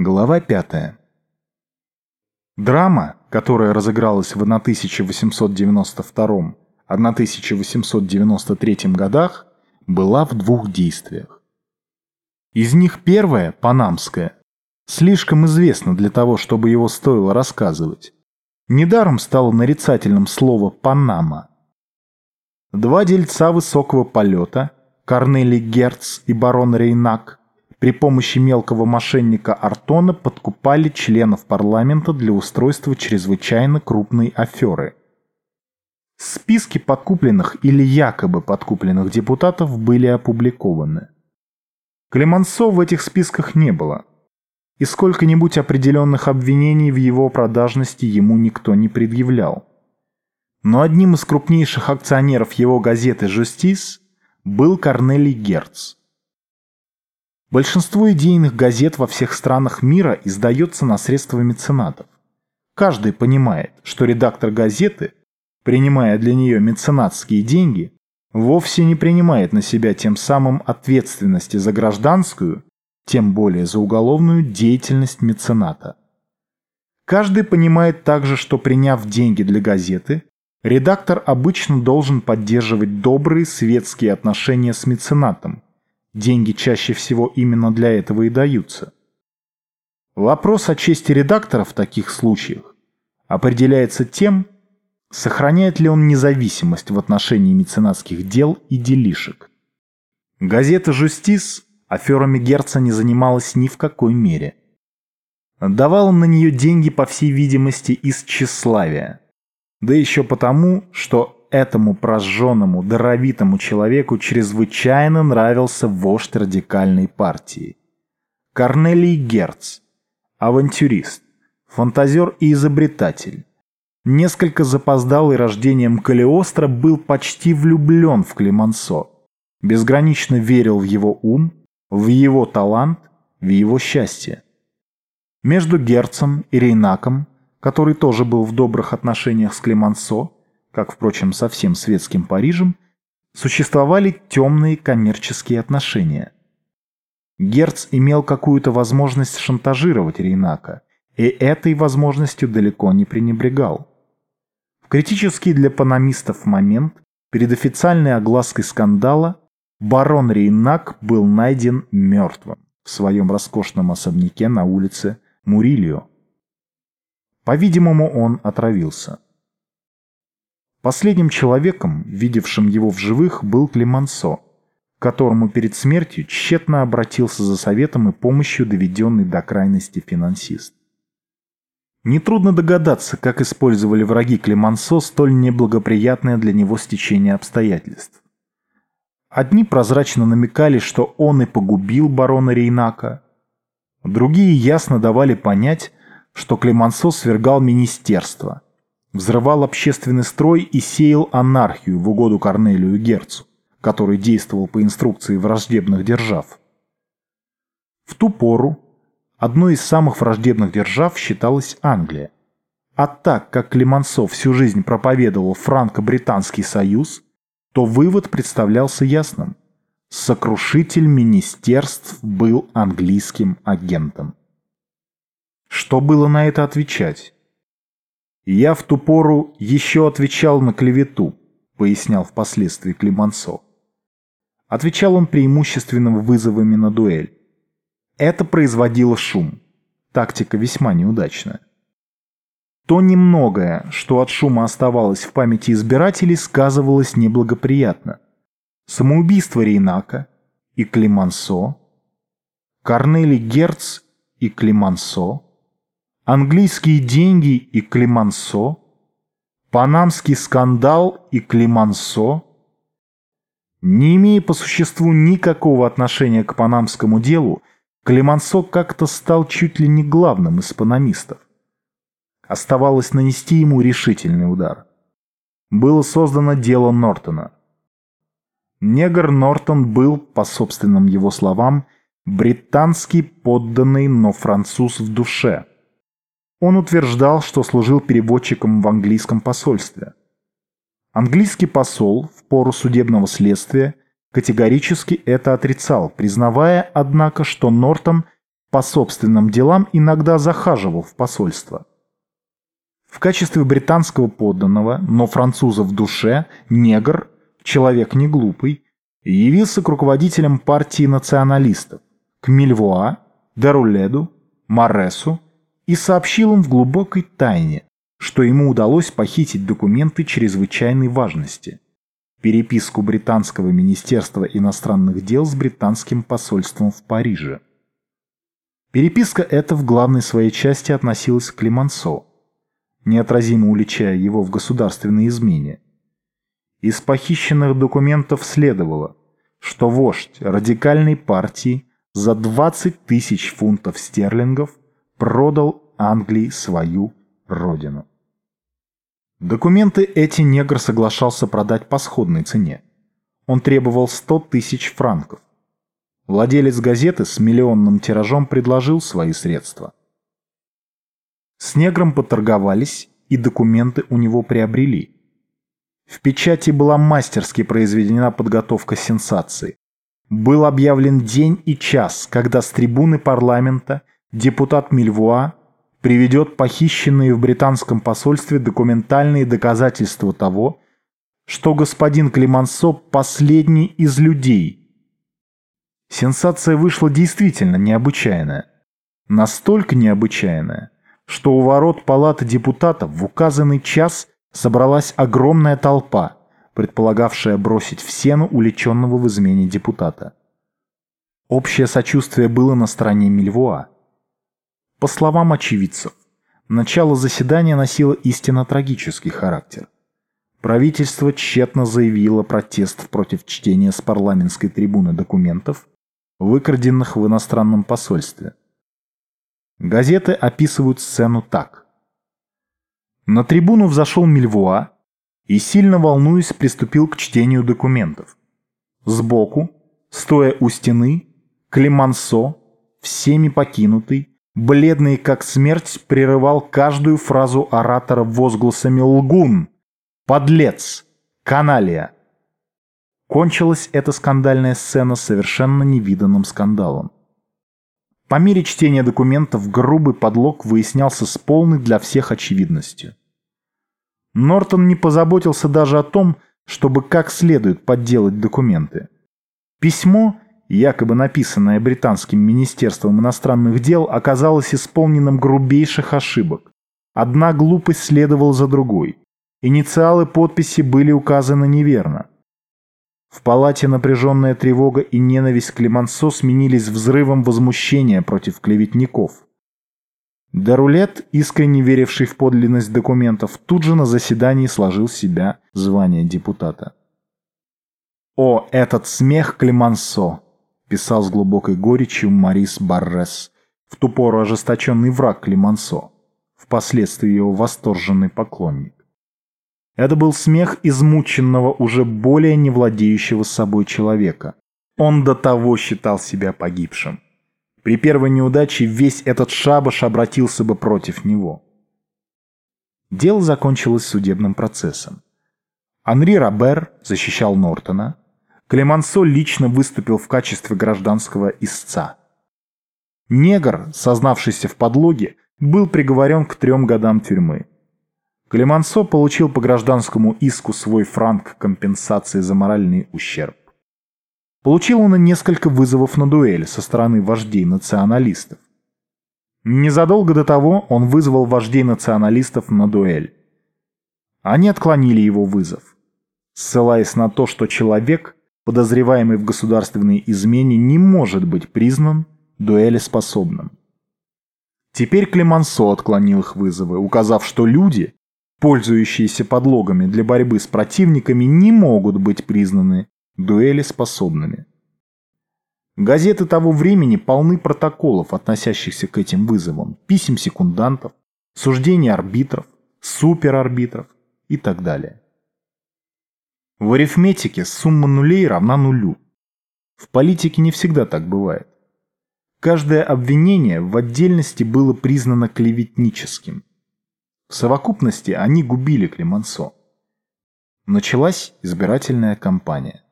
Глава 5. Драма, которая разыгралась в 1892-1893 годах, была в двух действиях. Из них первое, панамское, слишком известно для того, чтобы его стоило рассказывать. Недаром стало нарицательным слово «Панама». Два дельца высокого полета, Корнелий Герц и барон Рейнак, при помощи мелкого мошенника Артона подкупали членов парламента для устройства чрезвычайно крупной аферы. Списки подкупленных или якобы подкупленных депутатов были опубликованы. Клемансо в этих списках не было, и сколько-нибудь определенных обвинений в его продажности ему никто не предъявлял. Но одним из крупнейших акционеров его газеты «Жустис» был Корнелий Герц. Большинство идейных газет во всех странах мира издается на средства меценатов. Каждый понимает, что редактор газеты, принимая для нее меценатские деньги, вовсе не принимает на себя тем самым ответственности за гражданскую, тем более за уголовную деятельность мецената. Каждый понимает также, что приняв деньги для газеты, Редактор обычно должен поддерживать добрые светские отношения с меценатом. Деньги чаще всего именно для этого и даются. Вопрос о чести редактора в таких случаях определяется тем, сохраняет ли он независимость в отношении меценатских дел и делишек. Газета «Жустис» аферами Герца не занималась ни в какой мере. Давал на нее деньги, по всей видимости, из тщеславия – да еще потому, что этому прожженному, даровитому человеку чрезвычайно нравился вождь радикальной партии. Корнелий Герц, авантюрист, фантазер и изобретатель. Несколько запоздалый рождением Калиостро был почти влюблен в Климансо, безгранично верил в его ум, в его талант, в его счастье. Между Герцем и Рейнаком который тоже был в добрых отношениях с Клемансо, как, впрочем, со всем светским Парижем, существовали темные коммерческие отношения. Герц имел какую-то возможность шантажировать Рейнака, и этой возможностью далеко не пренебрегал. В критический для панамистов момент, перед официальной оглаской скандала, барон Рейнак был найден мертвым в своем роскошном особняке на улице Мурильо. По-видимому, он отравился. Последним человеком, видевшим его в живых, был Клемансо, которому перед смертью тщетно обратился за советом и помощью доведенный до крайности финансист. Нетрудно догадаться, как использовали враги Клемансо столь неблагоприятное для него стечение обстоятельств. Одни прозрачно намекали, что он и погубил барона Рейнака, другие ясно давали понять, что Клемансо свергал министерство, взрывал общественный строй и сеял анархию в угоду Корнелию Герцу, который действовал по инструкции враждебных держав. В ту пору одной из самых враждебных держав считалась Англия. А так как Клемансо всю жизнь проповедовал франко-британский союз, то вывод представлялся ясным. Сокрушитель министерств был английским агентом. Что было на это отвечать? «Я в ту пору еще отвечал на клевету», — пояснял впоследствии Климансо. Отвечал он преимущественно вызовами на дуэль. Это производило шум. Тактика весьма неудачная. То немногое, что от шума оставалось в памяти избирателей, сказывалось неблагоприятно. Самоубийство Рейнака и Климансо, Корнели Герц и Климансо, английские деньги и Климансо, панамский скандал и Климансо, не имея по существу никакого отношения к панамскому делу, Климансо как-то стал чуть ли не главным из панамистов. Оставалось нанести ему решительный удар. Было создано дело Нортона. Негр Нортон был, по собственным его словам, британский подданный, но француз в душе – он утверждал, что служил переводчиком в английском посольстве. Английский посол в пору судебного следствия категорически это отрицал, признавая, однако, что Нортон по собственным делам иногда захаживал в посольство. В качестве британского подданного, но француза в душе, негр, человек не глупый, явился к руководителям партии националистов, к Мильвуа, Даруледу, Маресу и сообщил им в глубокой тайне, что ему удалось похитить документы чрезвычайной важности. Переписку британского министерства иностранных дел с британским посольством в Париже. Переписка эта в главной своей части относилась к Климансо, неотразимо уличая его в государственной измене. Из похищенных документов следовало, что вождь радикальной партии за 20 тысяч фунтов стерлингов продал Англии свою родину. Документы эти негр соглашался продать по сходной цене. Он требовал 100 тысяч франков. Владелец газеты с миллионным тиражом предложил свои средства. С негром поторговались, и документы у него приобрели. В печати была мастерски произведена подготовка сенсации. Был объявлен день и час, когда с трибуны парламента депутат Мильвуа приведет похищенные в британском посольстве документальные доказательства того, что господин Климансо – последний из людей. Сенсация вышла действительно необычайная. Настолько необычайная, что у ворот палаты депутатов в указанный час собралась огромная толпа, предполагавшая бросить в сену уличенного в измене депутата. Общее сочувствие было на стороне Мильвуа. По словам очевидцев, начало заседания носило истинно трагический характер. Правительство тщетно заявило протест против чтения с парламентской трибуны документов, выкраденных в иностранном посольстве. Газеты описывают сцену так. На трибуну взошел Мильвуа и, сильно волнуясь, приступил к чтению документов. Сбоку, стоя у стены, Климансо, всеми покинутый, бледный как смерть, прерывал каждую фразу оратора возгласами «Лгун», «Подлец», «Каналия». Кончилась эта скандальная сцена совершенно невиданным скандалом. По мере чтения документов грубый подлог выяснялся с полной для всех очевидностью. Нортон не позаботился даже о том, чтобы как следует подделать документы. Письмо якобы написанное британским министерством иностранных дел, оказалось исполненным грубейших ошибок. Одна глупость следовала за другой. Инициалы подписи были указаны неверно. В палате напряженная тревога и ненависть Климансо сменились взрывом возмущения против клеветников. Дарулет, искренне веривший в подлинность документов, тут же на заседании сложил себя звание депутата. «О, этот смех Климансо! Писал с глубокой горечью Марис Баррес, в ту пору ожесточенный враг Климансо, впоследствии его восторженный поклонник. Это был смех измученного, уже более не владеющего собой человека. Он до того считал себя погибшим. При первой неудаче весь этот шабаш обратился бы против него. Дело закончилось судебным процессом. Анри Робер защищал Нортона, Клемансо лично выступил в качестве гражданского истца. Негр, сознавшийся в подлоге, был приговорен к трем годам тюрьмы. Клемансо получил по гражданскому иску свой франк компенсации за моральный ущерб. Получил он и несколько вызовов на дуэль со стороны вождей националистов. Незадолго до того он вызвал вождей националистов на дуэль. Они отклонили его вызов, ссылаясь на то, что человек, подозреваемый в государственной измене, не может быть признан дуэлеспособным. Теперь Клемансо отклонил их вызовы, указав, что люди, пользующиеся подлогами для борьбы с противниками, не могут быть признаны дуэлеспособными. Газеты того времени полны протоколов, относящихся к этим вызовам, писем секундантов, суждений арбитров, суперарбитров и так далее. В арифметике сумма нулей равна нулю. В политике не всегда так бывает. Каждое обвинение в отдельности было признано клеветническим. В совокупности они губили Клемансо. Началась избирательная кампания.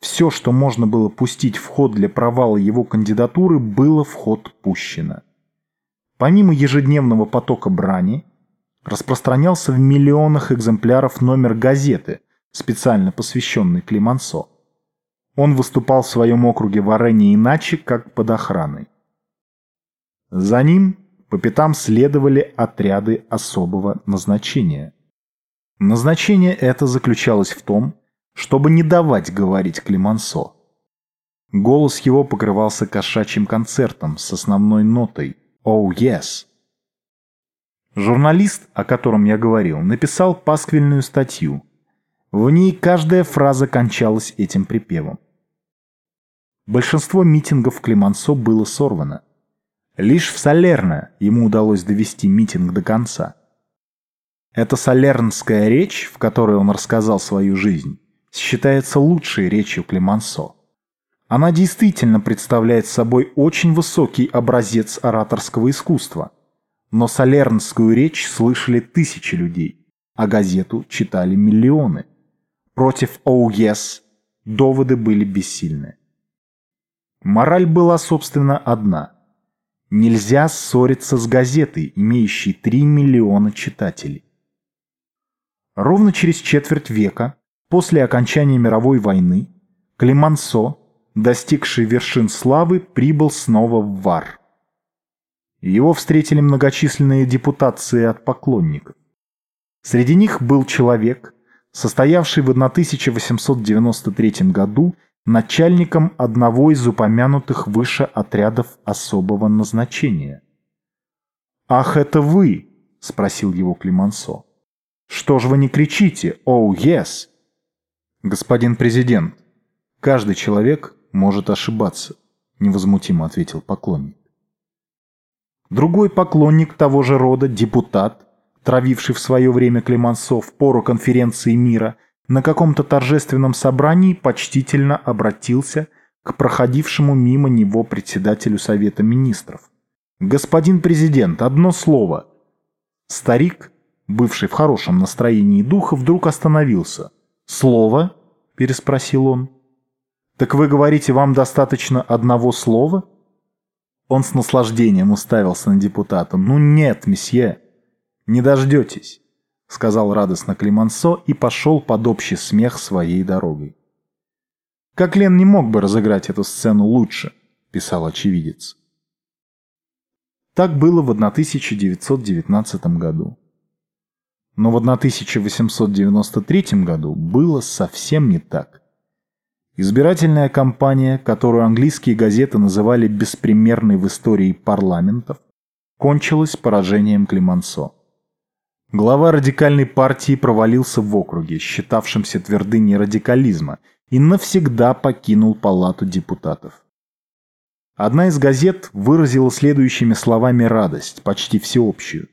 Все, что можно было пустить в ход для провала его кандидатуры, было в ход пущено. Помимо ежедневного потока брани, распространялся в миллионах экземпляров номер газеты, специально посвященный Климансо. Он выступал в своем округе в арене иначе, как под охраной. За ним по пятам следовали отряды особого назначения. Назначение это заключалось в том, чтобы не давать говорить Климансо. Голос его покрывался кошачьим концертом с основной нотой «Oh yes». Журналист, о котором я говорил, написал пасквильную статью. В ней каждая фраза кончалась этим припевом. Большинство митингов Климансо было сорвано. Лишь в Салерно ему удалось довести митинг до конца. Эта салернская речь, в которой он рассказал свою жизнь, считается лучшей речью Климансо. Она действительно представляет собой очень высокий образец ораторского искусства. Но солернскую речь слышали тысячи людей, а газету читали миллионы. Против «Oh yes» доводы были бессильны. Мораль была, собственно, одна. Нельзя ссориться с газетой, имеющей 3 миллиона читателей. Ровно через четверть века После окончания мировой войны Климансо, достигший вершин славы, прибыл снова в Вар. Его встретили многочисленные депутации от поклонников. Среди них был человек, состоявший в 1893 году начальником одного из упомянутых выше отрядов особого назначения. «Ах, это вы!» — спросил его Климансо. «Что ж вы не кричите? Оу, oh, yes!» «Господин президент, каждый человек может ошибаться», — невозмутимо ответил поклонник. Другой поклонник того же рода, депутат, травивший в свое время Клемансо в пору конференции мира, на каком-то торжественном собрании почтительно обратился к проходившему мимо него председателю Совета Министров. «Господин президент, одно слово!» Старик, бывший в хорошем настроении духа, вдруг остановился — «Слово?» – переспросил он. «Так вы говорите, вам достаточно одного слова?» Он с наслаждением уставился на депутата. «Ну нет, месье, не дождетесь», — сказал радостно Климансо и пошел под общий смех своей дорогой. «Как Лен не мог бы разыграть эту сцену лучше», — писал очевидец. Так было в 1919 году. Но в 1893 году было совсем не так. Избирательная кампания, которую английские газеты называли беспримерной в истории парламентов, кончилась поражением Климансо. Глава радикальной партии провалился в округе, считавшемся твердыней радикализма, и навсегда покинул палату депутатов. Одна из газет выразила следующими словами радость, почти всеобщую.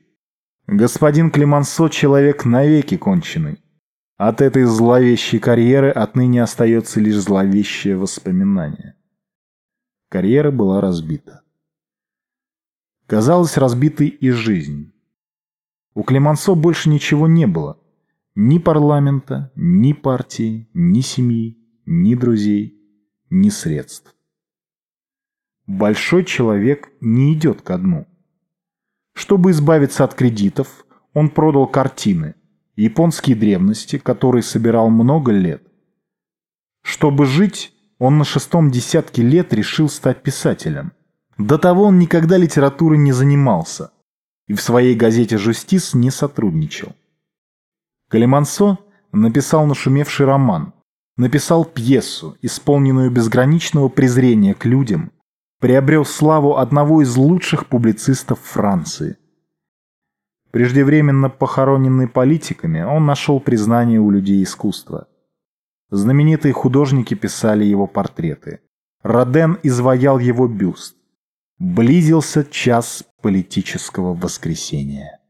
Господин Климансо — человек навеки конченый. От этой зловещей карьеры отныне остается лишь зловещее воспоминание. Карьера была разбита. Казалось, разбитой и жизнь. У Климансо больше ничего не было. Ни парламента, ни партии, ни семьи, ни друзей, ни средств. Большой человек не идет ко дну. Чтобы избавиться от кредитов, он продал картины, японские древности, которые собирал много лет. Чтобы жить, он на шестом десятке лет решил стать писателем. До того он никогда литературой не занимался и в своей газете «Жустис» не сотрудничал. Калимансо написал нашумевший роман, написал пьесу, исполненную безграничного презрения к людям, приобрел славу одного из лучших публицистов Франции. Преждевременно похороненный политиками, он нашел признание у людей искусства. Знаменитые художники писали его портреты. Роден изваял его бюст. Близился час политического воскресения.